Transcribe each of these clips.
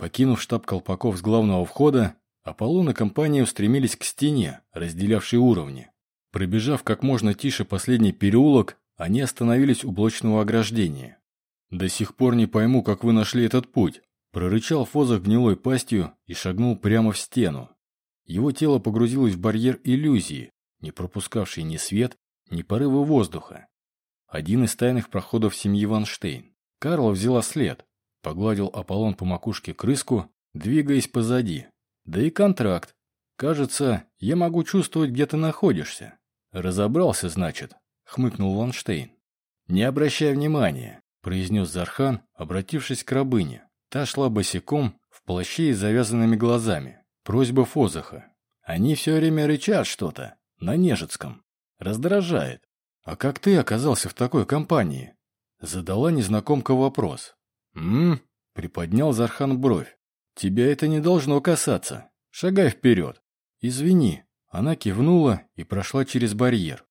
Покинув штаб колпаков с главного входа, Аполлон и компания устремились к стене, разделявшей уровни. Пробежав как можно тише последний переулок, они остановились у блочного ограждения. «До сих пор не пойму, как вы нашли этот путь», – прорычал Фозах гнилой пастью и шагнул прямо в стену. Его тело погрузилось в барьер иллюзии, не пропускавший ни свет, ни порывы воздуха. Один из тайных проходов семьи Ванштейн. Карла взяла след, погладил Аполлон по макушке крыску, двигаясь позади. Да и контракт. Кажется, я могу чувствовать, где ты находишься. Разобрался, значит, хмыкнул Ванштейн. Не обращай внимания, произнес Зархан, обратившись к рабыне. Та шла босиком, в плаще и завязанными глазами. Просьба Фозаха. Они все время рычат что-то, на Нежецком. Раздражает. «А как ты оказался в такой компании?» Задала незнакомка вопрос. «М-м-м», приподнял Зархан бровь. «Тебя это не должно касаться. Шагай вперед». «Извини». Она кивнула и прошла через барьер.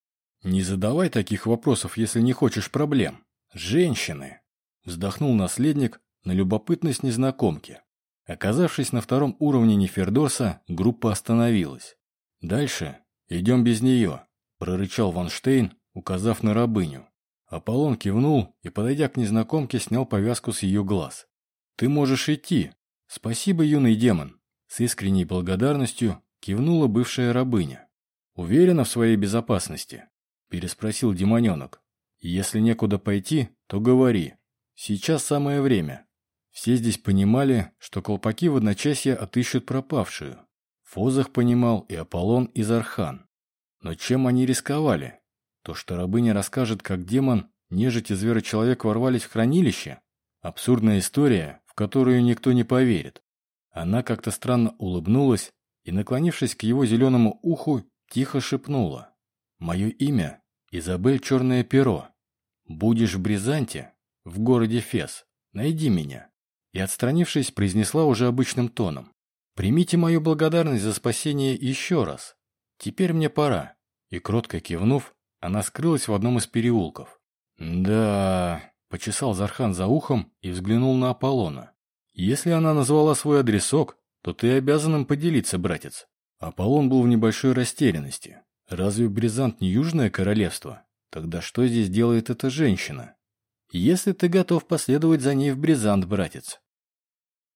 «Не задавай таких вопросов, если не хочешь проблем. Женщины!» Вздохнул наследник на любопытность незнакомки. Оказавшись на втором уровне Нефердорса, группа остановилась. «Дальше идем без нее», – прорычал Ванштейн, указав на рабыню. Аполлон кивнул и, подойдя к незнакомке, снял повязку с ее глаз. «Ты можешь идти. Спасибо, юный демон!» С искренней благодарностью кивнула бывшая рабыня. «Уверена в своей безопасности?» Переспросил демоненок. «Если некуда пойти, то говори. Сейчас самое время». Все здесь понимали, что колпаки в одночасье отыщут пропавшую. Фозах понимал и Аполлон, и Зархан. Но чем они рисковали? То, что рабыня расскажет, как демон, нежить и зверочеловек ворвались в хранилище – абсурдная история, в которую никто не поверит. Она как-то странно улыбнулась и, наклонившись к его зеленому уху, тихо шепнула. «Мое имя – Изабель Черное Перо. Будешь в Бризанте, в городе Фес, найди меня». И, отстранившись, произнесла уже обычным тоном. «Примите мою благодарность за спасение еще раз. Теперь мне пора». И, кротко кивнув, она скрылась в одном из переулков. «Да...» – почесал Зархан за ухом и взглянул на Аполлона. «Если она назвала свой адресок, то ты обязан им поделиться, братец». Аполлон был в небольшой растерянности. Разве Бризант не Южное Королевство? Тогда что здесь делает эта женщина? Если ты готов последовать за ней в Бризант, братец,